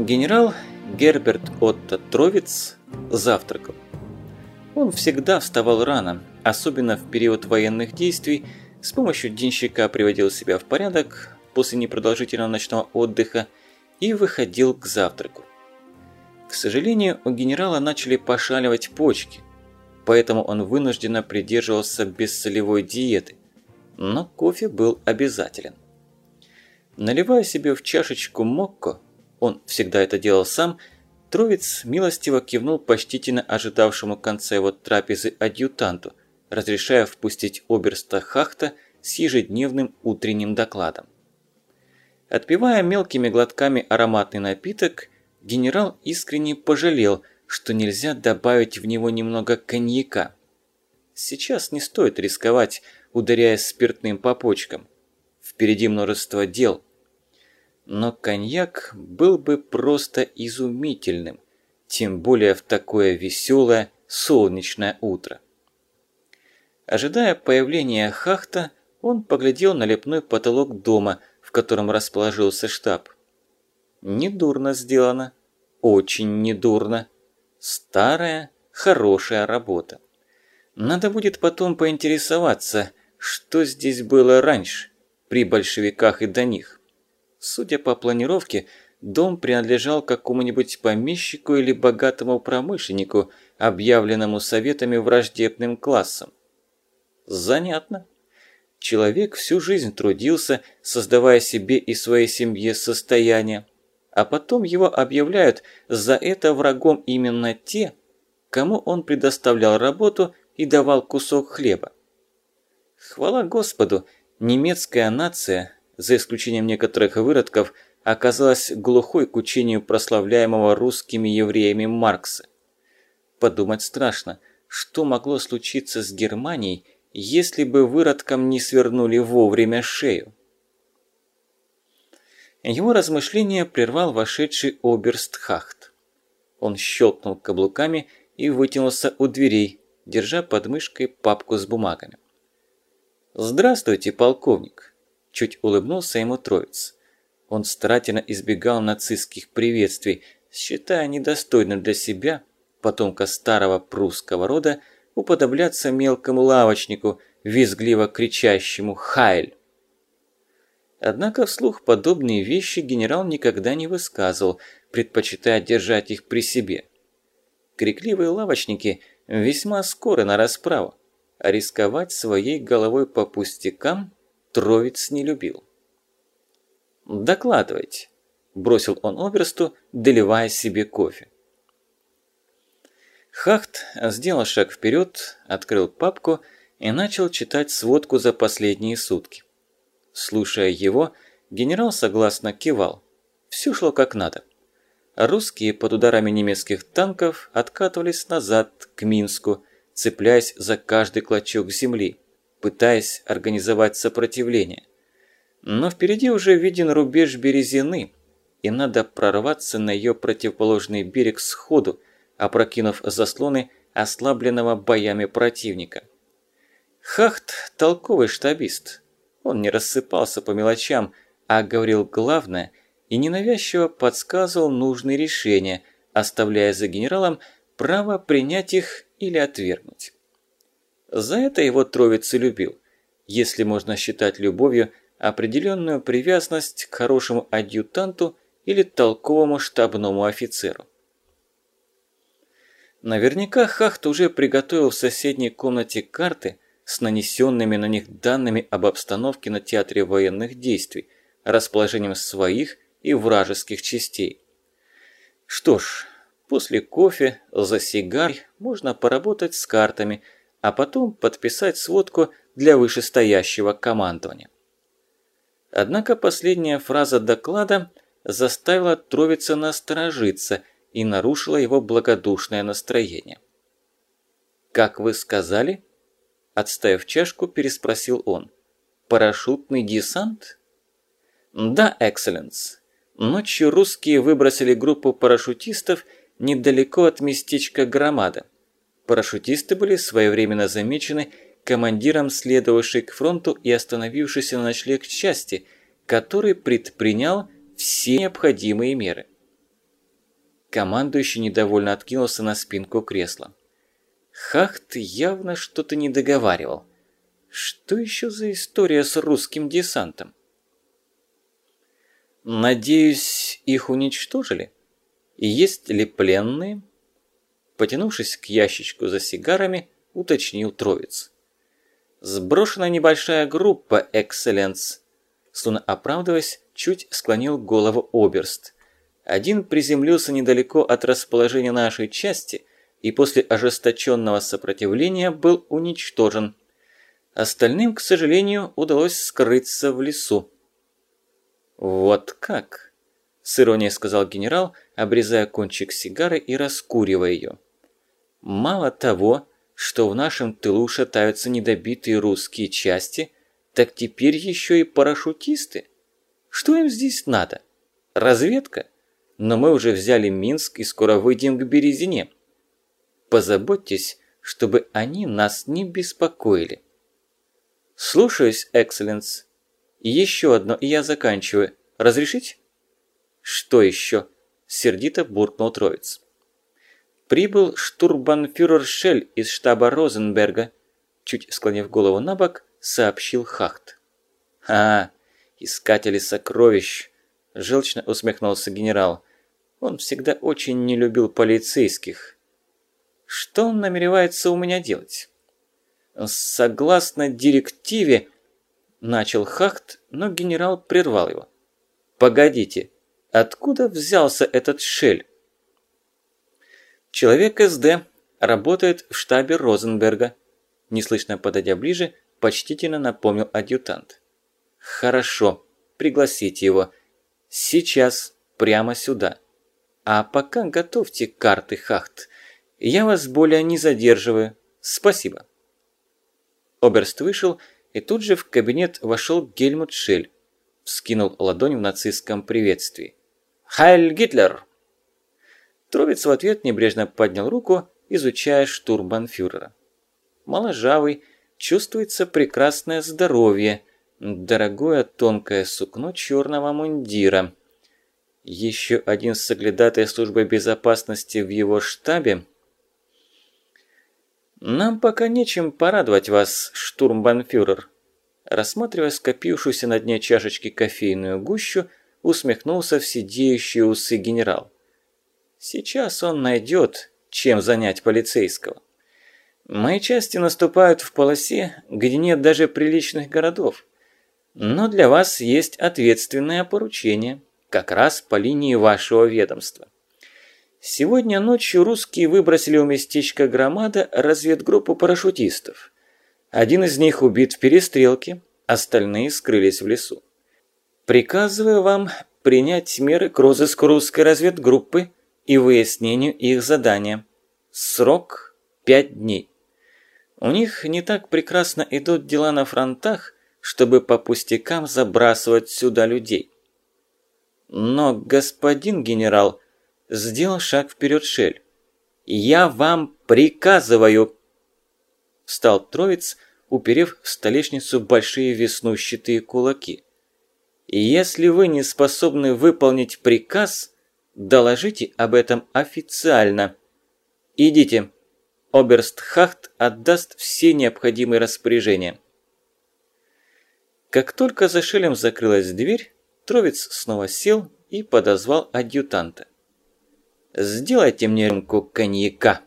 Генерал Герберт Отто Тровиц завтракал. Он всегда вставал рано, особенно в период военных действий, с помощью денщика приводил себя в порядок после непродолжительного ночного отдыха и выходил к завтраку. К сожалению, у генерала начали пошаливать почки, поэтому он вынужденно придерживался бессолевой диеты, но кофе был обязателен. Наливая себе в чашечку мокко, он всегда это делал сам, Тровец милостиво кивнул почтительно ожидавшему конца его трапезы адъютанту, разрешая впустить оберста Хахта с ежедневным утренним докладом. Отпивая мелкими глотками ароматный напиток, генерал искренне пожалел, что нельзя добавить в него немного коньяка. Сейчас не стоит рисковать, ударяясь спиртным по почкам. Впереди множество дел – но коньяк был бы просто изумительным, тем более в такое веселое солнечное утро. Ожидая появления Хахта, он поглядел на лепной потолок дома, в котором расположился штаб. Недурно сделано, очень недурно. Старая, хорошая работа. Надо будет потом поинтересоваться, что здесь было раньше, при большевиках и до них. Судя по планировке, дом принадлежал какому-нибудь помещику или богатому промышленнику, объявленному советами враждебным классом. Занятно. Человек всю жизнь трудился, создавая себе и своей семье состояние, а потом его объявляют за это врагом именно те, кому он предоставлял работу и давал кусок хлеба. Хвала Господу, немецкая нация – за исключением некоторых выродков, оказалась глухой к учению прославляемого русскими евреями Маркса. Подумать страшно, что могло случиться с Германией, если бы выродкам не свернули вовремя шею. Его размышления прервал вошедший оберст Хахт. Он щелкнул каблуками и вытянулся у дверей, держа под мышкой папку с бумагами. «Здравствуйте, полковник!» Чуть улыбнулся ему троиц. Он старательно избегал нацистских приветствий, считая недостойным для себя, потомка старого прусского рода, уподобляться мелкому лавочнику, визгливо кричащему «Хайль!». Однако вслух подобные вещи генерал никогда не высказывал, предпочитая держать их при себе. Крикливые лавочники весьма скоры на расправу, а рисковать своей головой по пустякам Тровиц не любил. «Докладывайте», – бросил он оберсту, доливая себе кофе. Хахт сделал шаг вперед, открыл папку и начал читать сводку за последние сутки. Слушая его, генерал согласно кивал. Все шло как надо. Русские под ударами немецких танков откатывались назад, к Минску, цепляясь за каждый клочок земли пытаясь организовать сопротивление. Но впереди уже виден рубеж Березины, и надо прорваться на ее противоположный берег сходу, опрокинув заслоны ослабленного боями противника. Хахт – толковый штабист. Он не рассыпался по мелочам, а говорил главное и ненавязчиво подсказывал нужные решения, оставляя за генералом право принять их или отвергнуть. За это его Тровиц и любил, если можно считать любовью определенную привязанность к хорошему адъютанту или толковому штабному офицеру. Наверняка Хахт уже приготовил в соседней комнате карты с нанесенными на них данными об обстановке на театре военных действий, расположением своих и вражеских частей. Что ж, после кофе за сигар можно поработать с картами – а потом подписать сводку для вышестоящего командования. Однако последняя фраза доклада заставила Тровица насторожиться и нарушила его благодушное настроение. «Как вы сказали?» Отставив чашку, переспросил он. «Парашютный десант?» «Да, экселленс. Ночью русские выбросили группу парашютистов недалеко от местечка Громада. Парашютисты были своевременно замечены командиром следовавшей к фронту и остановившейся на ночлег части, который предпринял все необходимые меры. Командующий недовольно откинулся на спинку кресла. Хахт явно что-то не договаривал. Что еще за история с русским десантом? Надеюсь, их уничтожили? И есть ли пленные? Потянувшись к ящичку за сигарами, уточнил Тровец. Сброшена небольшая группа, экселленс. Словно оправдываясь, чуть склонил голову Оберст. Один приземлился недалеко от расположения нашей части и после ожесточенного сопротивления был уничтожен. Остальным, к сожалению, удалось скрыться в лесу. «Вот как?» – с иронией сказал генерал, обрезая кончик сигары и раскуривая ее. «Мало того, что в нашем тылу шатаются недобитые русские части, так теперь еще и парашютисты. Что им здесь надо? Разведка? Но мы уже взяли Минск и скоро выйдем к Березине. Позаботьтесь, чтобы они нас не беспокоили». «Слушаюсь, экселленс», еще одно, и я заканчиваю. Разрешить? Что еще? Сердито буркнул Троиц. Прибыл штурбанфюрер Шель из штаба Розенберга. Чуть склонив голову на бок, сообщил Хахт. «А, искатели сокровищ!» – желчно усмехнулся генерал. Он всегда очень не любил полицейских. Что он намеревается у меня делать? Согласно директиве, Начал Хахт, но генерал прервал его. «Погодите, откуда взялся этот шель?» «Человек СД работает в штабе Розенберга», неслышно подойдя ближе, почтительно напомнил адъютант. «Хорошо, пригласите его. Сейчас, прямо сюда. А пока готовьте карты, Хахт. Я вас более не задерживаю. Спасибо». Оберст вышел и тут же в кабинет вошел Гельмут Шель, вскинул ладонь в нацистском приветствии. «Хайль Гитлер!» Тровец в ответ небрежно поднял руку, изучая штурмбанфюрера. Моложавый, чувствуется прекрасное здоровье, дорогое тонкое сукно черного мундира. Еще один соглядатай службы безопасности в его штабе «Нам пока нечем порадовать вас, штурмбанфюрер». Рассматривая скопившуюся на дне чашечки кофейную гущу, усмехнулся в сидеющие усы генерал. «Сейчас он найдет, чем занять полицейского. Мои части наступают в полосе, где нет даже приличных городов. Но для вас есть ответственное поручение, как раз по линии вашего ведомства. Сегодня ночью русские выбросили у местечка Громада разведгруппу парашютистов. Один из них убит в перестрелке, остальные скрылись в лесу. Приказываю вам принять меры к розыску русской разведгруппы и выяснению их задания. Срок – пять дней. У них не так прекрасно идут дела на фронтах, чтобы по пустякам забрасывать сюда людей. Но, господин генерал, Сделал шаг вперед Шель. «Я вам приказываю!» Встал Троиц, уперев в столешницу большие веснущатые кулаки. «Если вы не способны выполнить приказ, доложите об этом официально. Идите. Оберст Хахт отдаст все необходимые распоряжения». Как только за Шелем закрылась дверь, Тровец снова сел и подозвал адъютанта. Сделайте мне рюмку коньяка.